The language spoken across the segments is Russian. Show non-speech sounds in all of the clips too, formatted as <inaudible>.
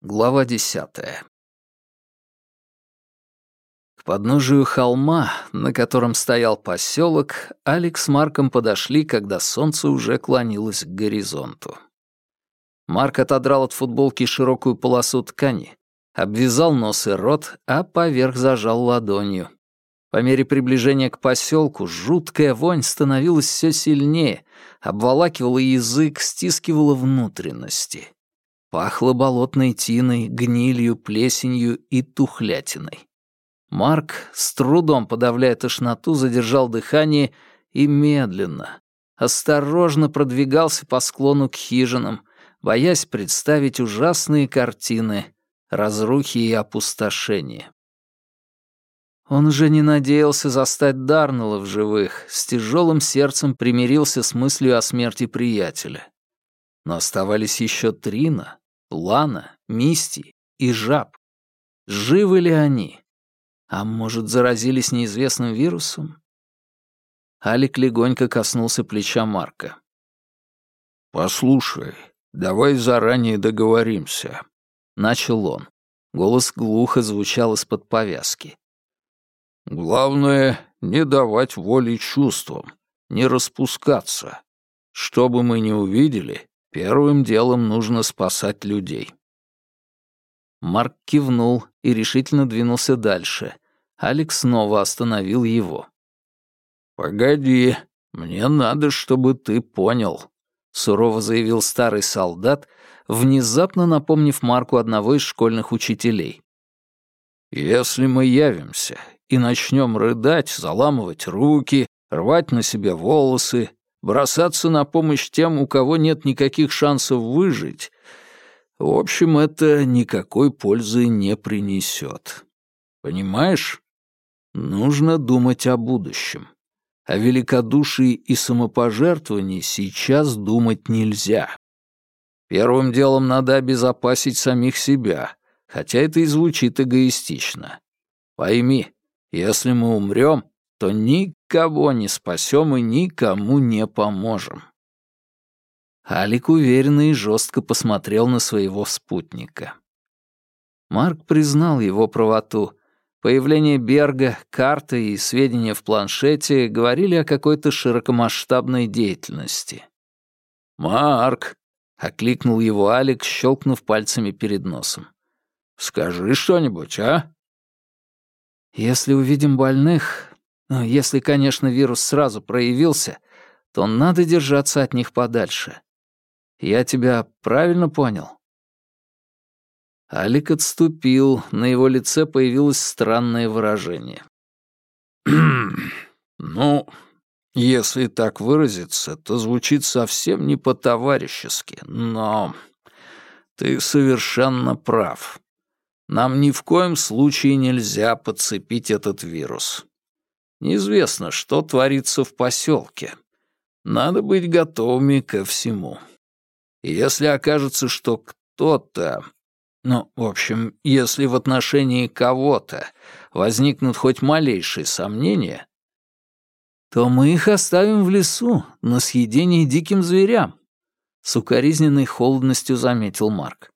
Глава десятая. К подножию холма, на котором стоял поселок, Алекс с Марком подошли, когда солнце уже клонилось к горизонту. Марк отодрал от футболки широкую полосу ткани, обвязал нос и рот, а поверх зажал ладонью. По мере приближения к поселку жуткая вонь становилась все сильнее, обволакивала язык, стискивала внутренности. Пахло болотной тиной, гнилью, плесенью и тухлятиной. Марк, с трудом подавляя тошноту, задержал дыхание и медленно, осторожно продвигался по склону к хижинам, боясь представить ужасные картины разрухи и опустошения. Он уже не надеялся застать Дарнелла в живых, с тяжелым сердцем примирился с мыслью о смерти приятеля. Но оставались еще Трина, Лана, Мисти и жаб. Живы ли они? А может, заразились неизвестным вирусом? Алик легонько коснулся плеча Марка. «Послушай, давай заранее договоримся», — начал он. Голос глухо звучал из-под повязки. «Главное — не давать воли чувствам, не распускаться. Что бы мы ни увидели, Первым делом нужно спасать людей. Марк кивнул и решительно двинулся дальше. Алекс снова остановил его. «Погоди, мне надо, чтобы ты понял», — сурово заявил старый солдат, внезапно напомнив Марку одного из школьных учителей. «Если мы явимся и начнем рыдать, заламывать руки, рвать на себе волосы, бросаться на помощь тем, у кого нет никаких шансов выжить, в общем, это никакой пользы не принесет. Понимаешь? Нужно думать о будущем. О великодушии и самопожертвовании сейчас думать нельзя. Первым делом надо обезопасить самих себя, хотя это и звучит эгоистично. Пойми, если мы умрем, то никого не спасем и никому не поможем. Алик уверенно и жестко посмотрел на своего спутника. Марк признал его правоту. Появление Берга, карты и сведения в планшете говорили о какой-то широкомасштабной деятельности. «Марк!» — окликнул его Алик, щелкнув пальцами перед носом. «Скажи что-нибудь, а?» «Если увидим больных, но если, конечно, вирус сразу проявился, то надо держаться от них подальше. Я тебя правильно понял?» Алик отступил, на его лице появилось странное выражение. <clears throat> «Ну, если так выразиться, то звучит совсем не по-товарищески, но ты совершенно прав. Нам ни в коем случае нельзя подцепить этот вирус. Неизвестно, что творится в поселке. Надо быть готовыми ко всему. И если окажется, что кто-то... Ну, в общем, если в отношении кого-то возникнут хоть малейшие сомнения, то мы их оставим в лесу на съедение диким зверям», — с укоризненной холодностью заметил Марк.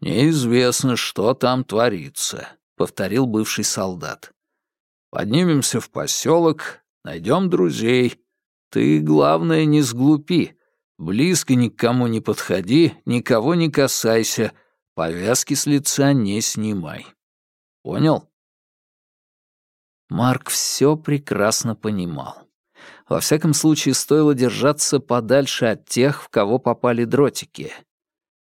«Неизвестно, что там творится», — повторил бывший солдат. Поднимемся в поселок, найдем друзей. Ты, главное, не сглупи. Близко ни к кому не подходи, никого не касайся, повязки с лица не снимай. Понял? Марк все прекрасно понимал. Во всяком случае, стоило держаться подальше от тех, в кого попали дротики.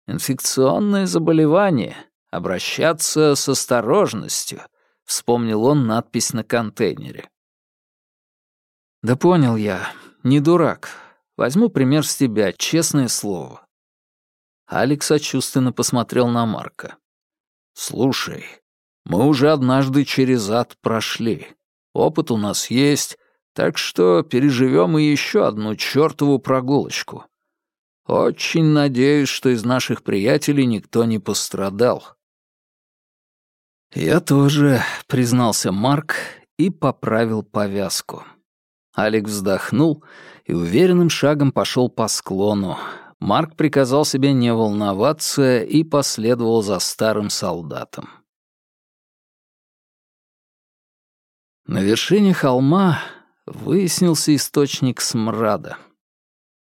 Инфекционное заболевание, обращаться с осторожностью — Вспомнил он надпись на контейнере. «Да понял я. Не дурак. Возьму пример с тебя, честное слово». Алекс сочувственно посмотрел на Марка. «Слушай, мы уже однажды через ад прошли. Опыт у нас есть, так что переживем и еще одну чертову прогулочку. Очень надеюсь, что из наших приятелей никто не пострадал. «Я тоже», — признался Марк и поправил повязку. Алик вздохнул и уверенным шагом пошел по склону. Марк приказал себе не волноваться и последовал за старым солдатом. На вершине холма выяснился источник смрада.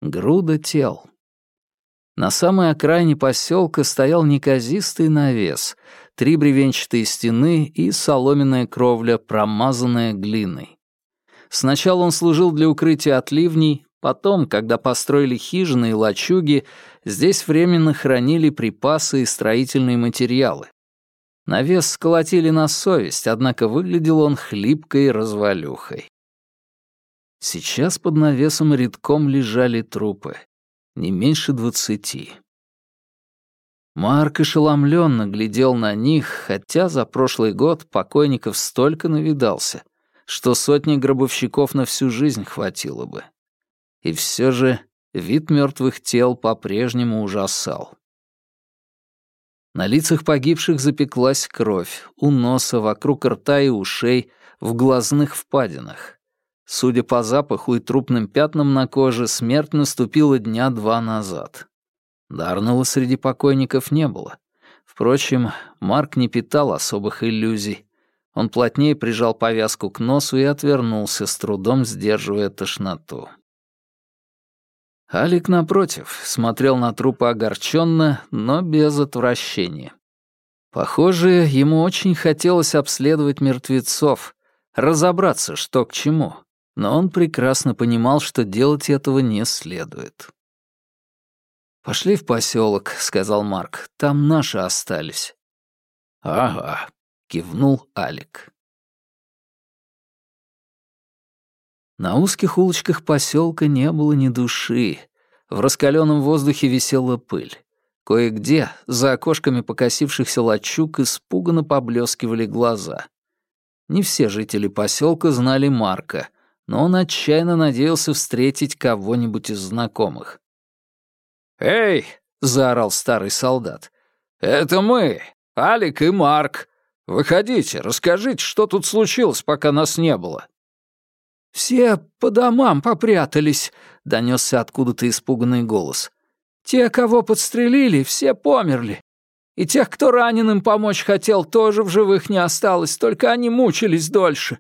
Груда тел. На самой окраине поселка стоял неказистый навес, три бревенчатые стены и соломенная кровля, промазанная глиной. Сначала он служил для укрытия от ливней, потом, когда построили хижины и лачуги, здесь временно хранили припасы и строительные материалы. Навес сколотили на совесть, однако выглядел он хлипкой развалюхой. Сейчас под навесом редком лежали трупы. Не меньше двадцати. Марк ошеломленно глядел на них, хотя за прошлый год покойников столько навидался, что сотни гробовщиков на всю жизнь хватило бы. И все же вид мертвых тел по-прежнему ужасал. На лицах погибших запеклась кровь, у носа, вокруг рта и ушей, в глазных впадинах. Судя по запаху и трупным пятнам на коже, смерть наступила дня два назад. Дарнелла среди покойников не было. Впрочем, Марк не питал особых иллюзий. Он плотнее прижал повязку к носу и отвернулся, с трудом сдерживая тошноту. Алик, напротив, смотрел на трупы огорченно, но без отвращения. Похоже, ему очень хотелось обследовать мертвецов, разобраться, что к чему, но он прекрасно понимал, что делать этого не следует. «Пошли в поселок, сказал Марк. «Там наши остались». «Ага», — кивнул Алик. На узких улочках поселка не было ни души. В раскаленном воздухе висела пыль. Кое-где, за окошками покосившихся лачуг, испуганно поблескивали глаза. Не все жители поселка знали Марка, но он отчаянно надеялся встретить кого-нибудь из знакомых. «Эй!» — заорал старый солдат. «Это мы, Алик и Марк. Выходите, расскажите, что тут случилось, пока нас не было». «Все по домам попрятались», — донесся откуда-то испуганный голос. «Те, кого подстрелили, все померли. И тех, кто раненым помочь хотел, тоже в живых не осталось, только они мучились дольше.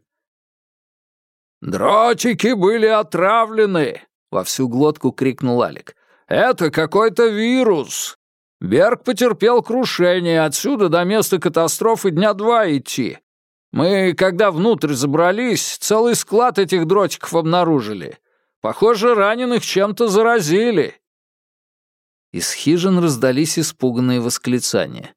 «Дротики были отравлены!» — во всю глотку крикнул Алик. «Это какой-то вирус! Берг потерпел крушение, отсюда до места катастрофы дня два идти. Мы, когда внутрь забрались, целый склад этих дротиков обнаружили. Похоже, раненых чем-то заразили». Из хижин раздались испуганные восклицания.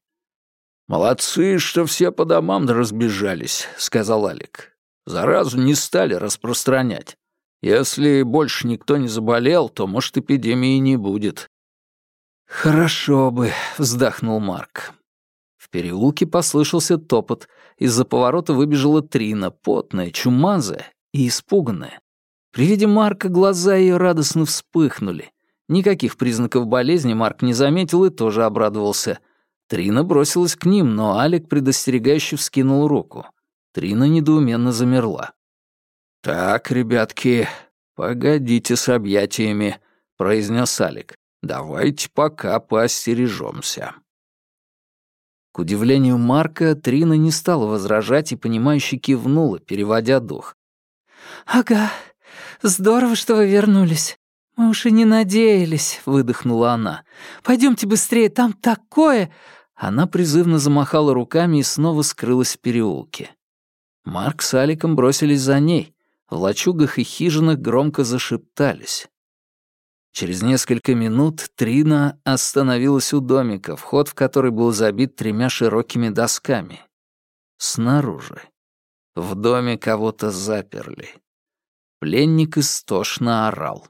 «Молодцы, что все по домам разбежались», — сказал Алик. Заразу не стали распространять. Если больше никто не заболел, то, может, эпидемии не будет». «Хорошо бы», — вздохнул Марк. В переулке послышался топот. Из-за поворота выбежала Трина, потная, чумазая и испуганная. При виде Марка глаза ее радостно вспыхнули. Никаких признаков болезни Марк не заметил и тоже обрадовался. Трина бросилась к ним, но Алик предостерегающе вскинул руку. Трина недоуменно замерла. «Так, ребятки, погодите с объятиями», — произнес Алик. «Давайте пока поостережемся». К удивлению Марка, Трина не стала возражать и, понимающе кивнула, переводя дух. «Ага, здорово, что вы вернулись. Мы уж и не надеялись», — выдохнула она. «Пойдемте быстрее, там такое...» Она призывно замахала руками и снова скрылась в переулке. Марк с Аликом бросились за ней. В лачугах и хижинах громко зашептались. Через несколько минут Трина остановилась у домика, вход в который был забит тремя широкими досками. Снаружи. В доме кого-то заперли. Пленник истошно орал.